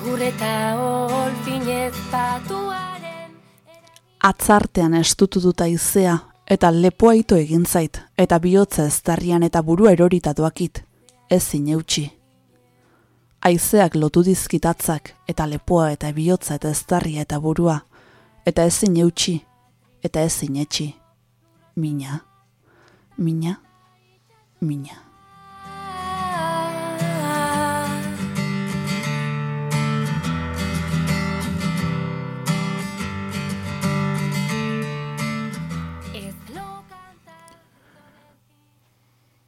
egurreta olfinez patuaren Atzartean estutu dut aizea, eta lepoa ito egin zait, eta bihotza eztarrian eta burua erorita doakit, ezin eutxi. Aizeak lotu dizkitatzak, eta lepoa eta bihotza eta eztarria eta burua, eta ezin eutxi, eta ezin etxi. Mina, mina, mina.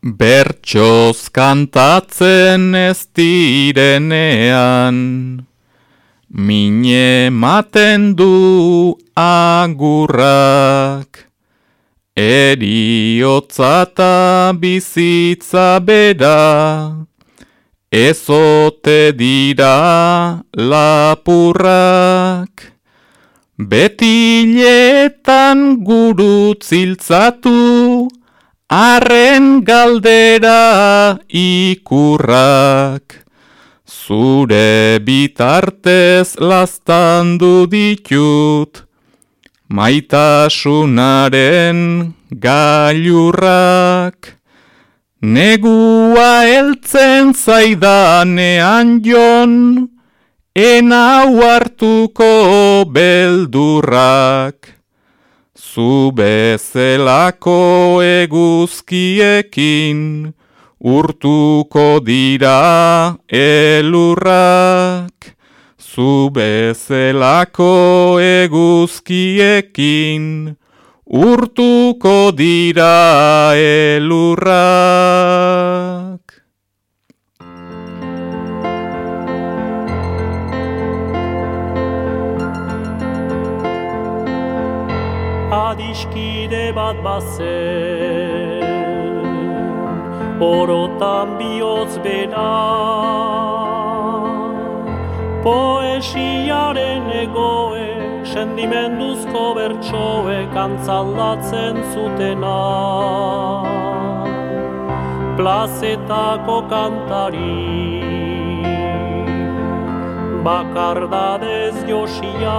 Bertxoz kantatzen ez direnean, mine maten du agurrak, eriotzata bizitza bera, ezote dira lapurrak. Betiletan gurutziltzatu, arren galdera ikurrak. Zure bitartez lastandu ditut, maitasunaren gailurrak. Negua heltzen zaidanean jon, enau hartuko beldurrak. Zu bezelako eguzkiekin, urtuko dira elurrak. Zu bezelako eguzkiekin, urtuko dira elurrak. Adiskide bat bazen Orotan bihotz bera Poesiaren egoe Sendimenduzko bertsoe Kantzaldatzen zutena. Plazetako kantari Bakardadez josia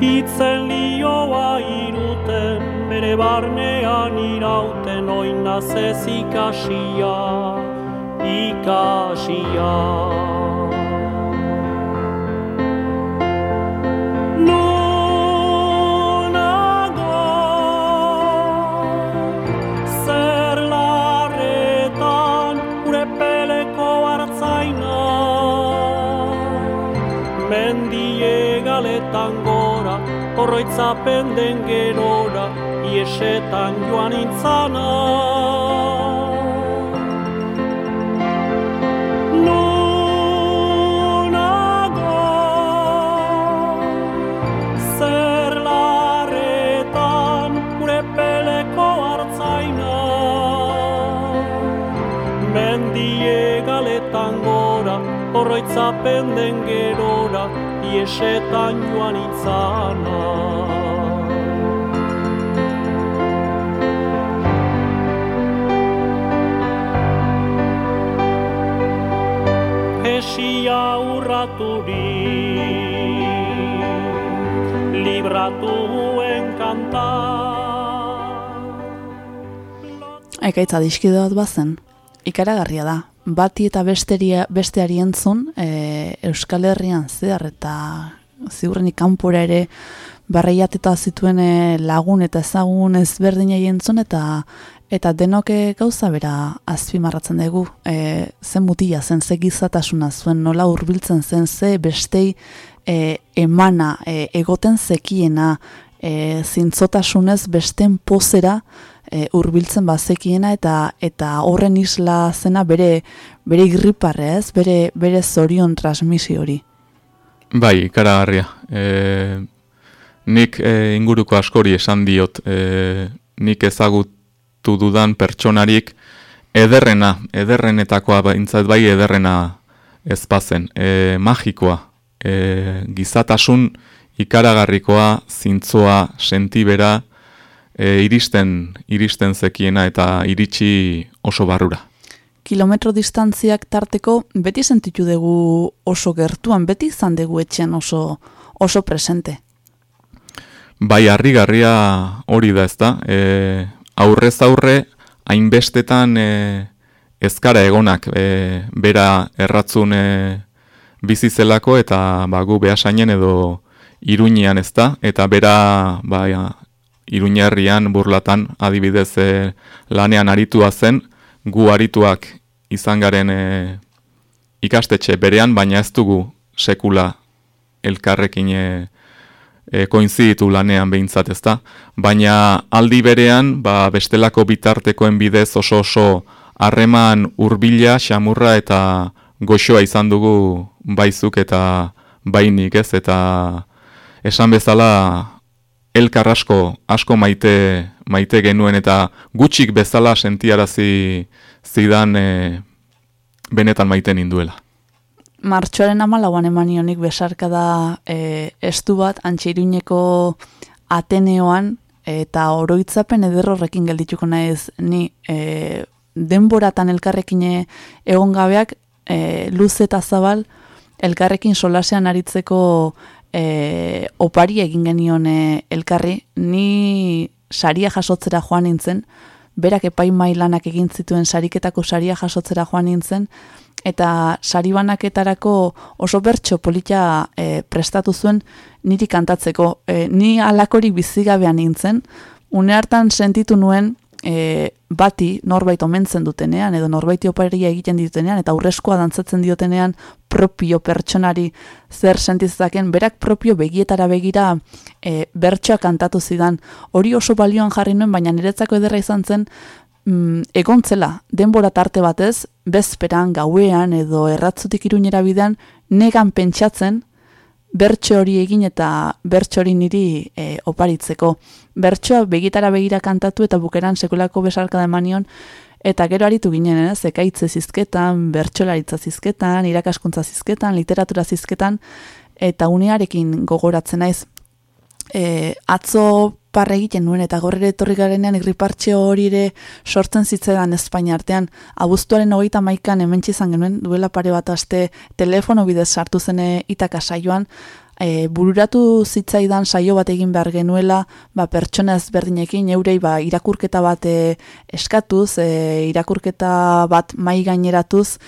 Hitzen lioa iruten, bere barnean irauten oinaz ez ikasia, ikasia. Horroitzapen den gerora, iesetan joan intzana. Nunago, zer hartzaina, mendie galetan gora, horroitzapen den gerora, iesetan joan itzana. Esia urraturik, libratuen kanta. Ekaitza diskide bat bazen, ikaragarria da. Bati eta besteria, besteari entzun, e, Euskal Herrian zehar eta ziurrenik kanpora ere barreiateta zituen e, lagun eta ezagun ezberdinei entzun eta eta denoke gauza bera azpimarratzen dugu. E, zen mutila zen, ze gizatasuna zuen, nola hurbiltzen zen, ze bestei e, emana, e, egoten zekiena, e, zintzotasunez besten pozera e, hurbiltzen bazekiena eta eta horren isla zena bere bere irriparre, ez? Bere bere zorion transmisio hori. Bai, ikaragarria. E, nik e, inguruko askori esan diot, e, nik ezagutu dudan pertsonarik ederrena, ederrenetakoa baintzat bai ederrena ezpazen, e, magikoa, e, gizatasun ikaragarrikoa, zintzoa, sentibera, e, iristen, iristen zekiena eta iritsi oso barrura. kilometro distantziak tarteko beti sentitu dugu oso gertuan, beti izan dugu etxean oso, oso presente. Bai, harrigarria hori da ezta. E, aurrez aurre, hainbestetan e, ezkara egonak e, bera erratzun e, bizizelako eta ba, gu behasainen edo iruñean ezta. Eta bera ba, iruñerrian burlatan adibidez e, lanean aritua zen, gu arituak izan garen e, ikastetxe berean, baina ez dugu sekula elkarrekin e, e, koinziditu lanean behintzat ezta. Baina aldi berean, ba, bestelako bitartekoen bidez oso oso harreman hurbila, xamurra eta goxoa izan dugu baizuk eta bainik ez, eta esan bezala elkar asko, asko maite, maite genuen eta gutxik bezala sentiarazi zidan e, benetan maite ninduela. Martxoaren amalauan emanionik besarka da e, estu bat, antxeiruñeko Ateneoan, eta oroitzapen ederrorrekin geldituko naiz ni e, denboratan elkarrekin egon gabeak e, luz eta zabal elkarrekin solasean aritzeko e, opari egin genion e, elkarri, ni saria jasotzera joan nintzen, berak epai mailanak egin zituen sariketako saria jasotzera joan nintzen, eta saribanaketarako oso bertso polita e, prestatu zuen niri kantatzeko. E, ni alakorik bizigabean nintzen, une hartan sentitu nuen e, bati norbait omentzen dutenean edo norbaiti oparia egiten ditutenean eta aurrezkoa dantzatzen diotenean propio pertsonari zer sentizaken berak propio begietara begira e, bertsoa kantatu zidan. Hori oso balioan jarri nuen baina niretzako ederra izan zen mm, egontzela denbora tarte batez bezperan gauean edo erratzutik iruñera bidan negan pentsatzen bertso hori egin eta bertso hori niri e, oparitzeko. Bertsoa begitara begira kantatu eta bukeran sekulako besarka da emanion, eta gero aritu ginen, ez, ekaitze zizketan, bertsolaritza zizketan, irakaskuntza zizketan, literatura zizketan, eta unearekin gogoratzen naiz. E, atzo parre egiten nuen eta gorrere etorri garenean irripartxe hori ere sortzen zitzaidan Espainia artean. Abuztuaren hogeita maikan hemen izan genuen duela pare bat aste telefono bidez sartu zene itaka saioan, e, bururatu zitzaidan saio bat egin behar genuela ba, pertsona ezberdinekin eurei ba, irakurketa bat e, eskatuz, e, irakurketa bat mai gaineratuz,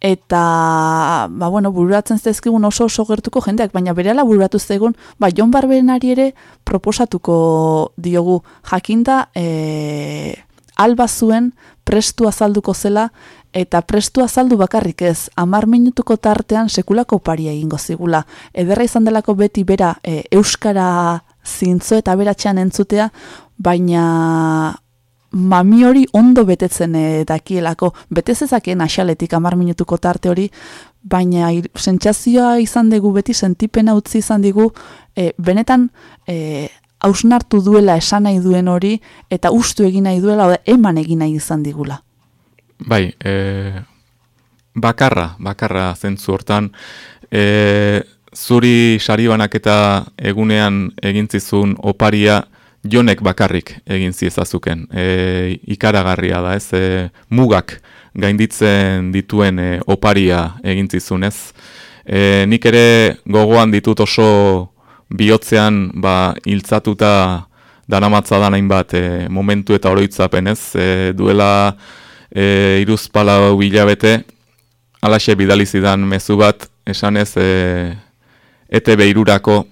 eta ba, bueno, bururatzen zezkigun oso oso gertuko jendeak, baina berehala bururatu zegun, ba, Jon Barbenari ere proposatuko diogu jakinda e, alba zuen prestu azalduko zela, eta prestu azaldu bakarrik ez, amar minutuko tartean sekulako paria egingo zigula. Ederra izan delako beti bera e, Euskara zintzo eta beratxean entzutea, baina mami hori ondo betetzen e, dakielako, betezezakeen asaletik amar minutuko tarte hori, baina sentsazioa izan dugu beti sentipena utzi izan digu, e, benetan e, hausnartu duela esan nahi duen hori, eta ustu egin nahi duela, eman egin nahi izan digula. Bai, e, bakarra, bakarra zentzu hortan, e, zuri saribanak eta egunean egintzizun oparia, jonek bakarrik egin ziezazuken. E, ikaragarria da, ez? E, mugak gainditzen dituen e, oparia egin zizun, ez? E, nik ere gogoan ditut oso bihotzean ba, hiltzatuta danamatza da hainbat e, momentu eta oroitzapen, ez? E, duela e, iruzpala hilabete, alaxe bidalizidan mezu bat, esanez, e, ETB irurako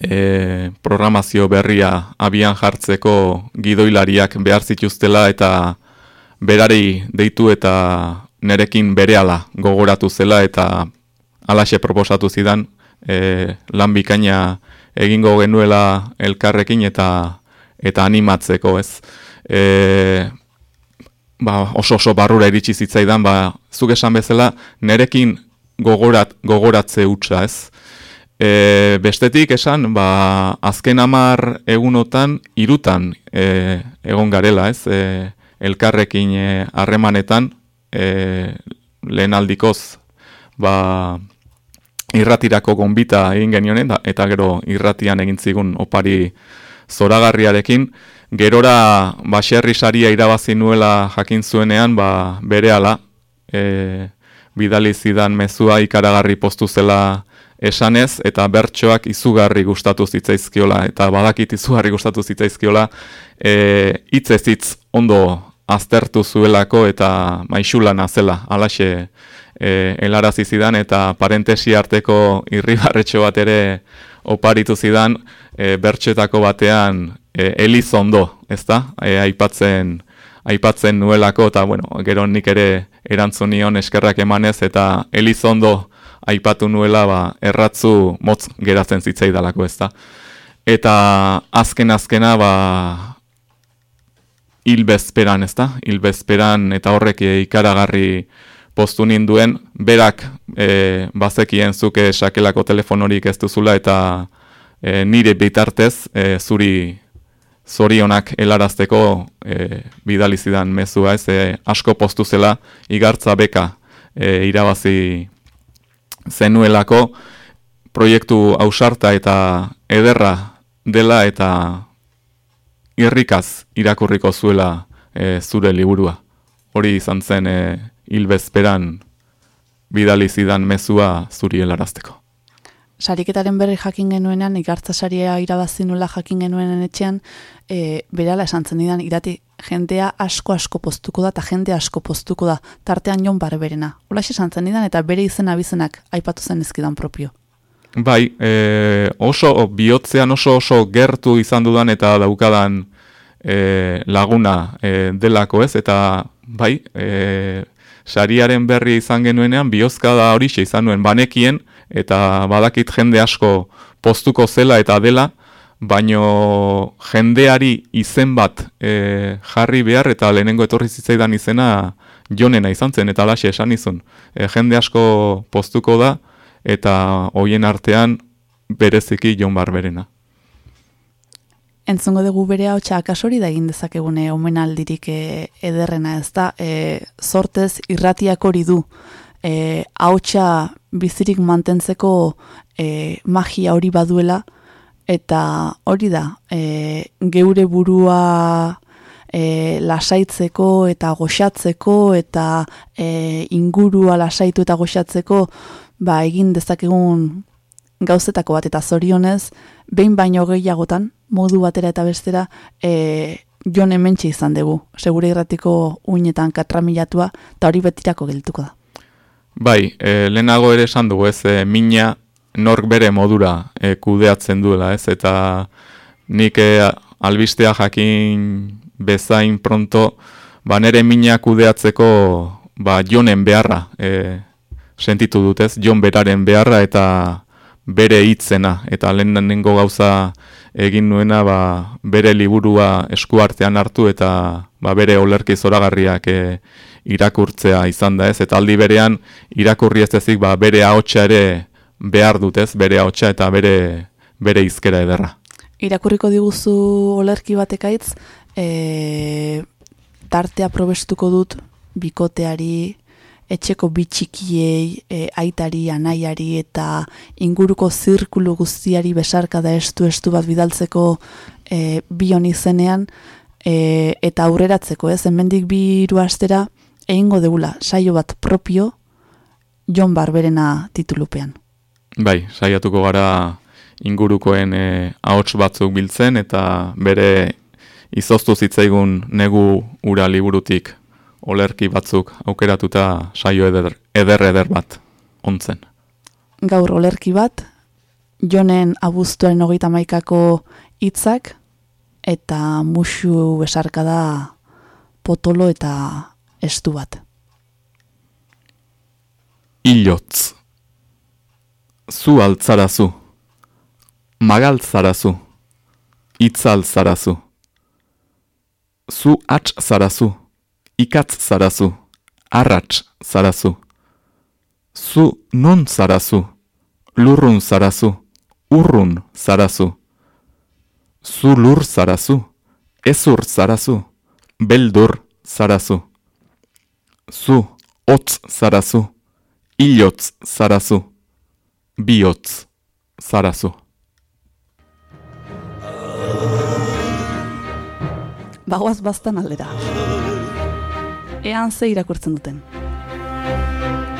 e, programazio berria abian jartzeko gidoilariak behar zituztela eta berari deitu eta nerekin berehala gogoratu zela eta alaxe proposatu zidan e, lan bikaina egingo genuela elkarrekin eta eta animatzeko ez. E, ba, oso oso barrura iritsi zitzaidan, ba, zuk esan bezala, nerekin gogorat, gogoratze utza ez. E, bestetik esan, ba, azken amar egunotan irutan e, egon garela, ez? E, elkarrekin e, harremanetan, e, lehen aldikoz, ba, irratirako gonbita egin genionen, eta gero irratian egin zigun opari zoragarriarekin, Gerora baserri saria irabazi nuela jakin zuenean, ba, bere ala, e, bidali zidan mezua ikaragarri postu zela esanez, eta bertsoak izugarri gustatu zitzaizkiola, eta badakit izugarri gustatu zitzaizkiola, e, hitz ez hitz ondo aztertu zuelako eta maixulana zela, alaxe e, helarazi zidan, eta parentesi arteko irribarretxo bat ere oparitu zidan, e, bertxetako batean e, Elizondo, ezta? E, aipatzen aipatzen nuelako eta bueno, gero nik ere erantzunion eskerrak emanez eta Elizondo aipatu nuela ba, erratzu motz geratzen zitzaidalako, ezta? Eta azken azkena ba hilbezperan, ezta? Hilbezperan eta horrek ikaragarri postu ninduen, berak e, bazekien zuke sakelako telefonorik ez duzula eta e, nire bitartez e, zuri zorionak helarazteko e, bidalizidan mezua ez, e, asko postu zela igartza beka e, irabazi zenuelako proiektu ausarta eta ederra dela eta irrikaz irakurriko zuela e, zure liburua. Hori izan zen e, hilbezperan bidali zidan mezua zuri helarazteko. Sariketaren berri jakin genuenean, ikartza saria irabazi nula jakin genuenen etxean, e, berala esan zen didan, irati jendea asko asko postuko da, eta jende asko postuko da, tartean jon barberena. Ola esan zen eta bere izena bizenak aipatu zen ezkidan propio. Bai, e, oso, bihotzean oso oso gertu izan dudan eta daukadan e, laguna e, delako ez, eta bai, e, sariaren berri izan genuenean bihozka da hori izan nuen banekien eta badakit jende asko postuko zela eta dela, baino jendeari izen bat e, jarri behar eta lehenengo etorri zitzaidan izena jonena izan zen eta alaxe esan izun. E, jende asko postuko da eta hoien artean bereziki jon barberena. Entzongo dugu bere hau akasori da egin dezakegune omenaldirik e, ederrena ez da, e, sortez irratiak hori du, e, hau bizirik mantentzeko e, magia hori baduela, eta hori da, e, geure burua e, lasaitzeko eta goxatzeko, eta e, ingurua lasaitu eta goxatzeko, ba, egin dezakegun gauzetako bat eta zorionez, behin baino gehiagotan, modu batera eta bestera, e, jon hementxe izan dugu, segure irratiko uinetan katramilatua, eta hori betirako geltuko da. Bai, e, lehenago ere esan dugu ez, e, mina nork bere modura e, kudeatzen duela ez, eta nik e, albistea jakin bezain pronto, ba nere mina kudeatzeko ba, jonen beharra e, sentitu dutez, jon beraren beharra eta bere hitzena. Eta lehenengo gauza egin nuena ba, bere liburua eskuartean hartu eta ba, bere olerki zoragarriak e, irakurtzea izan da ez? Eta aldi berean irakurri ez ezik ba, bere ahotsa ere behar dutez, bere ahotsa eta bere bere izkera ederra. Irakurriko diguzu olerki batekaitz, e, tartea probestuko dut bikoteari, etxeko bitxikiei, e, aitari, anaiari eta inguruko zirkulu guztiari besarka da estu estu bat bidaltzeko e, bion izenean e, eta aurreratzeko, ez, hemendik biru astera egingo deula saio bat propio Jon Barberena titulupean. Bai, saiatuko gara ingurukoen e, ahots batzuk biltzen eta bere izoztu zitzaigun negu ura liburutik olerki batzuk aukeratuta saio eder eder, eder bat ontzen. Gaur olerki bat, jonen abuztuaren hogeita maikako hitzak eta musu besarka da potolo eta estu bat. Ilotz. Zu altzarazu. Magaltzarazu. Itzaltzarazu. Zu atz zarazu ikatz zarazu, arrats zarazu. Zu non zarazu, lurrun zarazu, urrun zarazu. Zu lur zarazu, ezur zarazu, beldur zarazu. Zu otz zarazu, ilotz zarazu, biotz zarazu. bagoaz bastan aldera. Ean ze irakurtzen duten.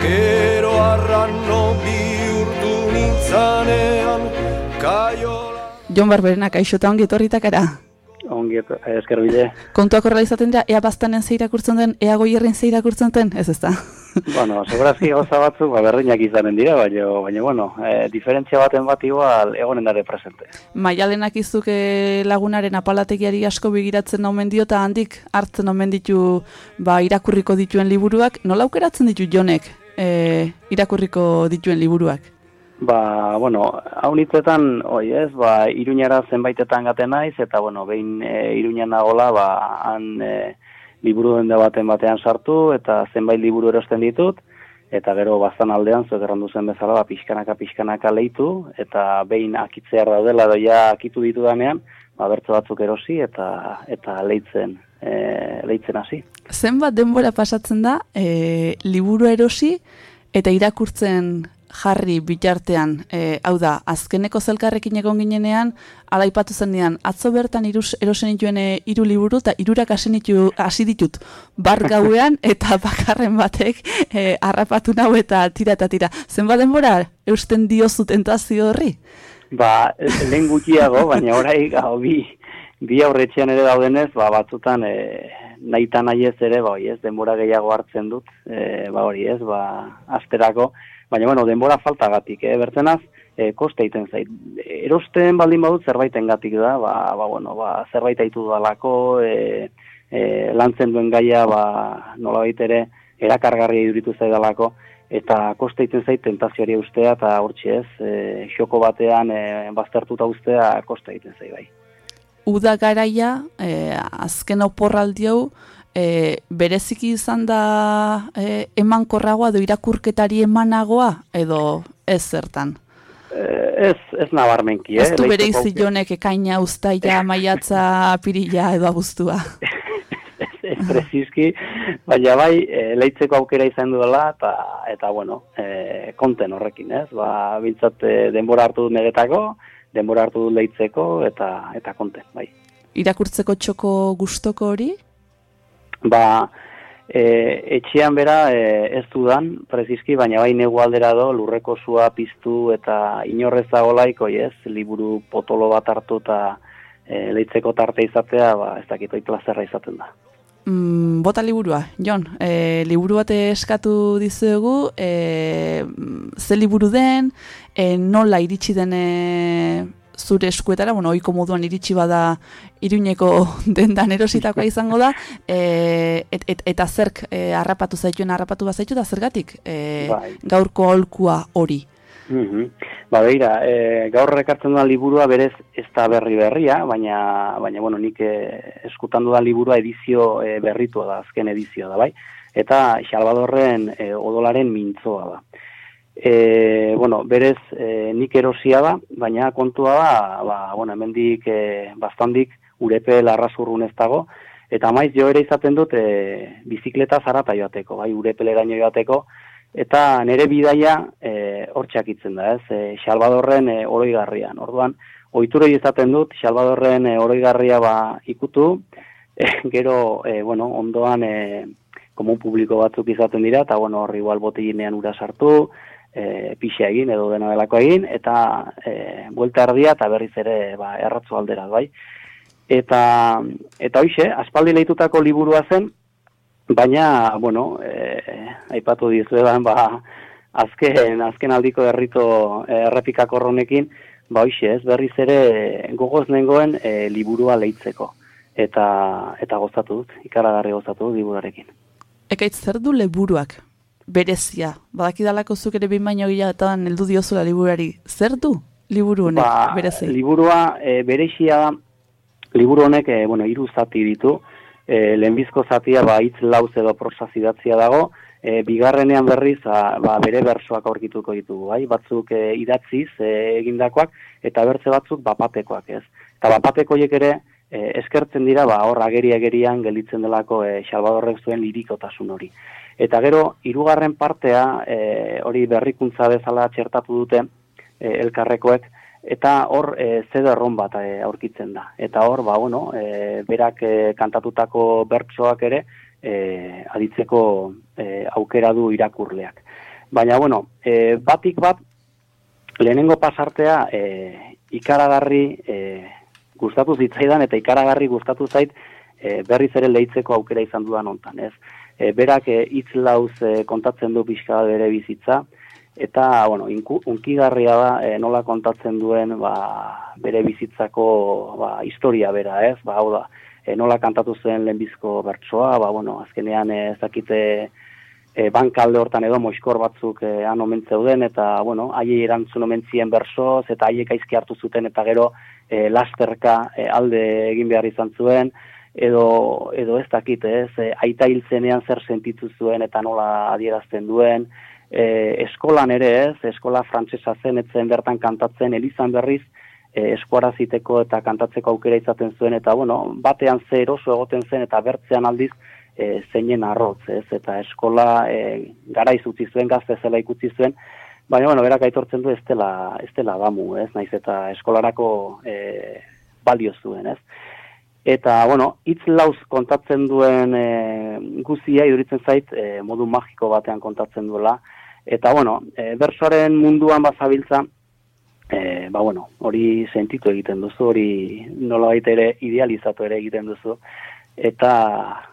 Gero arrano bihurtu nintzanean kaiola Jon Barberena, kaixo eta ongi etorritakara. Ongi, esker bide. Kontuak horrela izaten dira, ea bastanen ze irakurtzen den, ea goierrin ze irakurtzen den, ez ez da. bueno, segurazki gauza batzuk, ba, berdinak izanen dira, baina, baina bueno, e, diferentzia baten bat igual egonen dare presente. Maialenak izuke lagunaren apalategiari asko begiratzen omen dio eta handik hartzen omen ditu ba, irakurriko dituen liburuak. Nola aukeratzen ditu jonek e, irakurriko dituen liburuak? Ba, bueno, hau nitzetan, oi ez, ba, iruñara zenbaitetan gaten naiz, eta, bueno, behin e, iruñan nagola, ba, han e, liburu dende baten batean sartu, eta zenbait liburu erosten ditut, eta gero bazan aldean, zuek errandu zen bezala, ba, pixkanaka, pixkanaka leitu, eta behin akitzear daudela, doia akitu ditu danean, ba, bertze batzuk erosi, eta eta leitzen, e, leitzen hasi. Zenbat denbora pasatzen da, e, liburu erosi eta irakurtzen jarri bitartean, e, hau da, azkeneko zelkarrekin egon ginenean, ala ipatu zen dian, atzo bertan irus, erosen dituen e, hiru liburu, eta irurak hasi, ditut, bar gauean, eta bakarren batek e, harrapatu nau eta tira eta tira. Zenbat denbora, eusten diozu tentazio horri? Ba, lehen gutxiago, baina orai gau bi, bi aurretxean ere daudenez, ba, batzutan e, nahita nahi ez ere, ba, hori ez, denbora gehiago hartzen dut, e, ba, hori ez, ba, asterako, baina, bueno, denbora faltagatik, eh, bertzenaz, e, koste egiten zait. Erosten baldin badut zerbaiten gatik da, ba, ba, bueno, ba, zerbait aitu dalako, e, e, lantzen duen gaia, ba, nola ere, erakargarria iduritu zaidalako, eta koste egiten zait tentazioari ustea, eta hortxe ez, e, xoko batean e, baztertuta ustea koste egiten zait bai. Uda garaia, e, azken oporraldi hau, e, bereziki izan da e, emankorragoa edo irakurketari emanagoa edo ez zertan? Eh, ez, ez nabarmenki, eh? Ez du bere izi jonek ekaina, ustaia, maiatza, apirila edo abuztua. ez, ez prezizki, baina bai, e, leitzeko aukera izan duela, eta, eta bueno, e, konten horrekin, ez? Ba, bintzat e, denbora hartu dut negetako, denbora hartu dut leitzeko, eta, eta konten, bai. Irakurtzeko txoko gustoko hori? Ba, e, etxean bera e, ez dudan, prezizki, baina bai negu aldera do, lurreko zua piztu eta inorrezago laiko, ez, liburu potolo bat hartu eta e, leitzeko tarte izatea, ba, ez dakitoi plazerra izaten da. Mm, bota liburua, Jon, e, liburu bat eskatu dizuegu, e, ze liburu den, e, nola iritsi den e, zure eskuetara, bueno, oiko moduan iritsi bada iruñeko dendan erositakoa izango da, e, et, et, eta zerk e, harrapatu zaituen harrapatu bazaitu, da zergatik e, Bai. gaurko aholkua hori. Mhm. Ba, beira, e, gaur rekartzen dudan liburua berez ez da berri berria, baina, baina bueno, nik e, eskutan dudan liburua edizio e, berritua da, azken edizioa da, bai? Eta Salvadorren e, odolaren mintzoa da. E, bueno, berez e, nik erosia da, baina kontua da, ba, bueno, hemendik e, bastandik urepe larrasurrun ez dago, eta maiz jo ere izaten dut e, bizikleta zarata joateko, bai, urepeleraino joateko, eta nere bidaia e, hortxak itzen da, ez, e, Salvadorren e, oroigarrian. Orduan, ohituroi izaten dut, Salvadorren e, oroigarria ba ikutu, e, gero, e, bueno, ondoan e, komun publiko batzuk izaten dira, eta bueno, hor igual botiginean ura sartu, e, pixa egin edo dena delako egin, eta e, buelta erdia eta berriz ere ba, erratzu aldera, bai. Eta, eta hoxe, aspaldi lehitutako liburua zen, baina, bueno, e, aipatu dizuedan, ba, azken, azken aldiko herrito e, errepikako honekin, ba hoxe, ez, berriz ere gogoz nengoen e, liburua leitzeko. Eta, eta gozatu dut, ikaragarri gozatu dut liburuarekin. Ekaitz zer du liburuak berezia? Badakidalako zuk ere behin baino gehiagotan heldu diozula liburari. Zer du liburu honek Ba, berezi? liburua e, berezia da, liburu honek, e, bueno, hiru zati ditu, e, lehenbizko zatia ba hitz lauz edo prosa zidatzia dago, e, bigarrenean berriz a, ba, bere bersoak aurkituko ditugu, bai? batzuk e, idatziz e, egindakoak eta bertze batzuk bapatekoak, ez? Eta bapateko horiek ere e, eskertzen dira ba hor ageri agerian gelditzen delako e, Salvadorrek zuen lirikotasun hori. Eta gero hirugarren partea e, hori berrikuntza bezala txertatu dute e, elkarrekoek eta hor e, zederron bat e, aurkitzen da. Eta hor, ba, bueno, e, berak e, kantatutako bertsoak ere e, aditzeko e, aukera du irakurleak. Baina, bueno, e, batik bat, lehenengo pasartea e, ikaragarri e, gustatu zitzaidan eta ikaragarri gustatu zait e, berriz ere leitzeko aukera izan dudan ontan, ez? E, berak e, hitz lauz e, kontatzen du pixka bere bizitza, eta, bueno, inku, unkigarria da e, nola kontatzen duen ba, bere bizitzako ba, historia bera, ez? Ba, hau da, e, nola kantatu zen lehenbizko bertsoa, ba, bueno, azkenean e, ez dakite e, bankalde hortan edo moiskor batzuk e, han omen zeuden, eta, bueno, haiei erantzun omen zien bersoz, eta haiek aizki hartu zuten, eta gero e, lasterka e, alde egin behar izan zuen, edo, edo ez dakit, ez, e, aita hil zenean zer sentitu zuen eta nola adierazten duen, e, eskolan ere ez, eskola frantsesa zen, etzen bertan kantatzen, elizan berriz, e, eskuaraziteko eta kantatzeko aukera izaten zuen, eta bueno, batean ze eroso egoten zen, eta bertzean aldiz, e, zeinen arrotz, ez, eta eskola e, gara izutzi zuen, gazte zela ikusi zuen, Baina, bueno, berak aitortzen du ez dela, ez dela damu, ez, naiz eta eskolarako e, balio zuen, ez. Eta, bueno, hitz lauz kontatzen duen e, guzia, iduritzen zait, e, modu magiko batean kontatzen duela. Eta, bueno, e, bersoaren munduan bazabiltza, e, ba, bueno, hori sentitu egiten duzu, hori nola ere idealizatu ere egiten duzu, eta,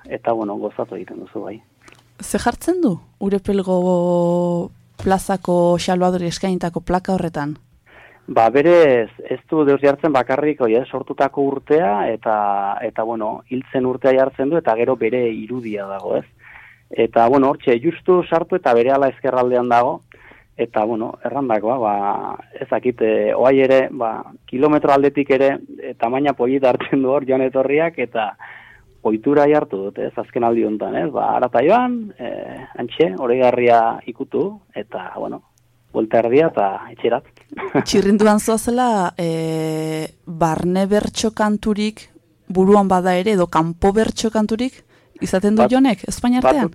eta bueno, gozatu egiten duzu, bai. Ze jartzen du, urepelgo plazako xalbadori eskainitako plaka horretan? Ba, berez, ez du deus jartzen bakarrik, oi, sortutako urtea, eta, eta bueno, hiltzen urtea jartzen du, eta gero bere irudia dago, ez? Eta, bueno, hortxe, justu sartu eta bere ala ezkerraldean dago, eta, bueno, errandakoa, ba, ezakit, e, oai ere, ba, kilometro aldetik ere, e, tamaina polit hartzen du hor, joan etorriak, eta oitura jartu dut, ez, azken aldi honetan, ez? Ba, arata joan, e, antxe, garria ikutu, eta, bueno, buelta erdia eta etxerat. Txirrinduan zoazela, e, barne bertxo kanturik buruan bada ere, edo kanpo bertxo kanturik, izaten du Bat, jonek, Espainiartean?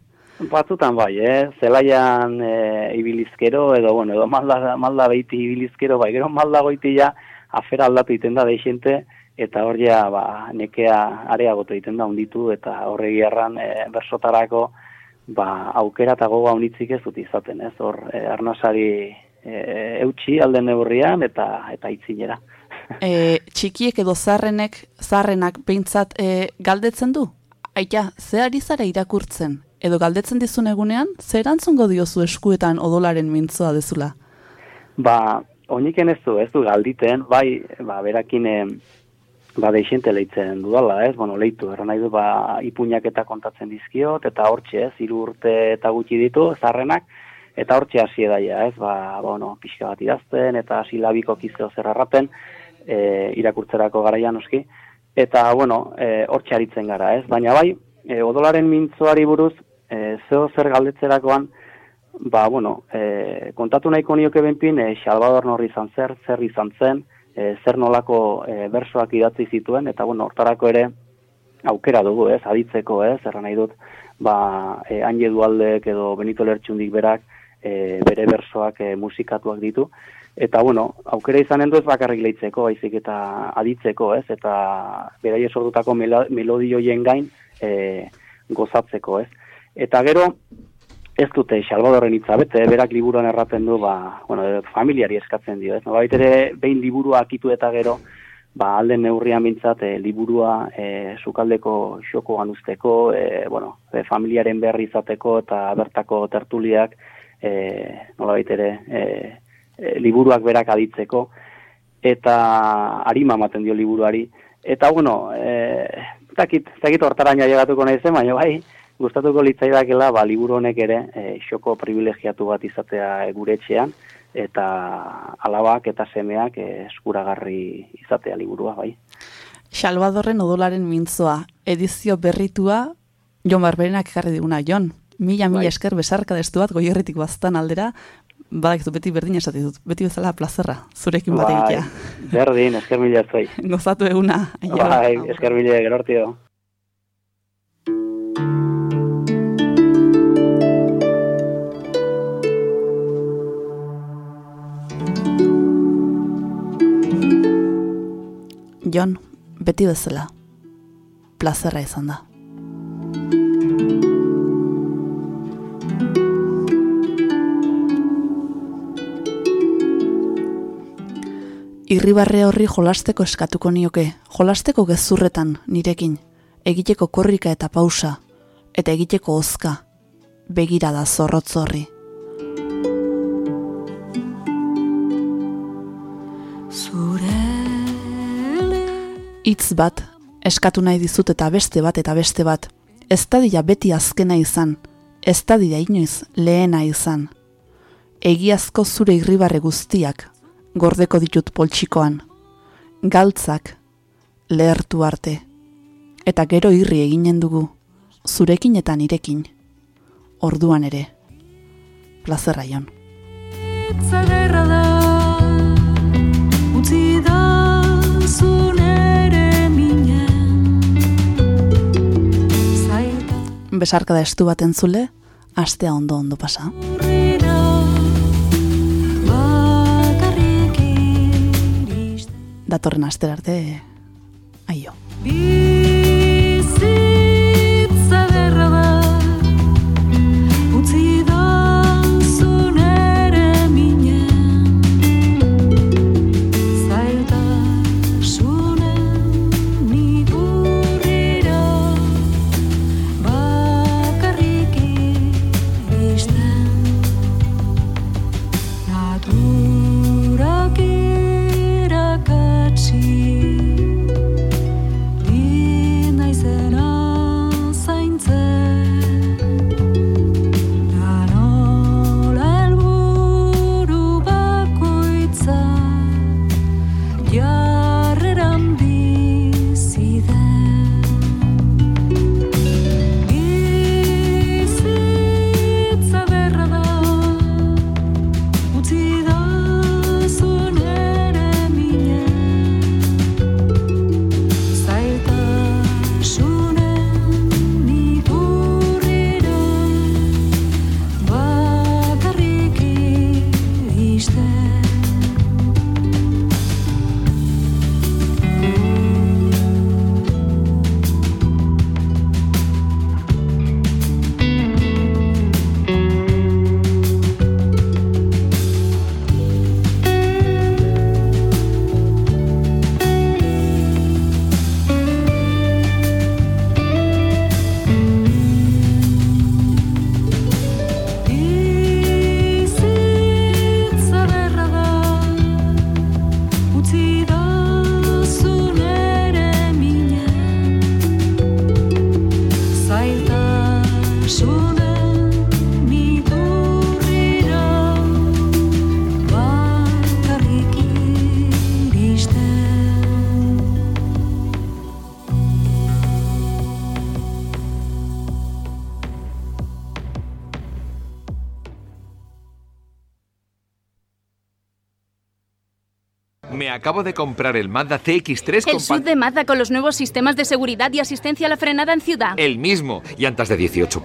Batzutan bai, eh? zelaian e, ibilizkero, edo, bueno, edo malda, malda behiti ibilizkero, bai, gero malda goiti ja, afera aldatu iten da deixente, eta hor ja, ba, nekea areagotu egiten da unditu, eta horregi erran e, bersotarako, ba, aukera eta goga unitzik ez dut izaten, ez? Hor, e, arnasari e, eutxi alden neurrian eta eta itzinera. e, txikiek edo zarrenek, zarrenak behintzat e, galdetzen du? Aita, ze ari zara irakurtzen? Edo galdetzen dizun egunean, zer antzongo diozu eskuetan odolaren mintzoa dezula? Ba, oniken ez du, ez du galditen, bai, ba, berakin, ba, deixente leitzen dudala, ez, bueno, leitu, erra nahi du, ba, ipuñak eta kontatzen dizkiot, eta hortxe, ez, iru urte eta gutxi ditu, zarrenak, eta hortxe hasi edaia, ez, ba, bueno, pixka bat idazten, eta hasi labiko kizeo zerrarraten, e, irakurtzerako garaian oski, eta, bueno, e, hortxe aritzen gara, ez, baina bai, e, odolaren mintzoari buruz, e, zeo zer galdetzerakoan, ba, bueno, e, kontatu nahiko nioke benpin, e, Salvador Norri izan zer, zer izan zen, e, zer nolako e, bersoak idatzi zituen, eta bueno, hortarako ere aukera dugu, ez, aditzeko, ez, erra nahi dut, ba, e, Anje Dualdek edo Benito Lertxundik berak e, bere bersoak e, musikatuak ditu, eta bueno, aukera izanen du ez bakarrik lehitzeko, baizik eta aditzeko, ez, eta beraie sortutako melodioien gain e, gozatzeko, ez. Eta gero, ez dute Salvadorren hitza bete, berak liburuan erraten du, ba, bueno, familiari eskatzen dio, ez? No, ere behin liburua akitu eta gero, ba, alden neurrian bintzat, e, liburua e, sukaldeko xoko ganuzteko, e, bueno, e, familiaren berri izateko eta bertako tertuliak, e, nola ere, e, e, liburuak berak aditzeko, eta harima ematen dio liburuari. Eta, bueno, e, zakit, zakit hortaraina llegatuko nahi zen, baina bai, gustatuko litzaidakela ba liburu honek ere e, xoko privilegiatu bat izatea e, gure etxean eta alabak eta semeak e, eskuragarri izatea liburua bai. Salvadorren odolaren mintzoa edizio berritua Jon Barberenak ekarri diguna Jon. Mila mila bai. esker besarka destu bat goierritik baztan aldera Badak beti berdin esate dut, beti bezala plazerra, zurekin bat bai, egitea. Berdin, esker mila zuei. Gozatu eguna. Bai, esker mila gerortio. Jon, beti bezala, plazerra izan da. Irribarre horri jolasteko eskatuko nioke, jolasteko gezurretan nirekin, egiteko korrika eta pausa, eta egiteko ozka, begirada zorrotz horri. Hitz bat, eskatu nahi dizut eta beste bat eta beste bat, ez dadila beti azkena izan, ez dadila inoiz lehena izan. Egiazko zure irribarre guztiak, gordeko ditut poltsikoan, galtzak, lehertu arte, eta gero irri eginen dugu, zurekin eta nirekin, orduan ere, plazerra jon. Zagerra da, utzi da zunere minen. Zaita Besarkada estu bat entzule, astea ondo ondo pasa. Datorren astera arte, aio. Acabo de comprar el Mazda CX3 El con SUV pan- de Mazda con los nuevos sistemas de seguridad y asistencia a la frenada en ciudad. El mismo. Llantas de 18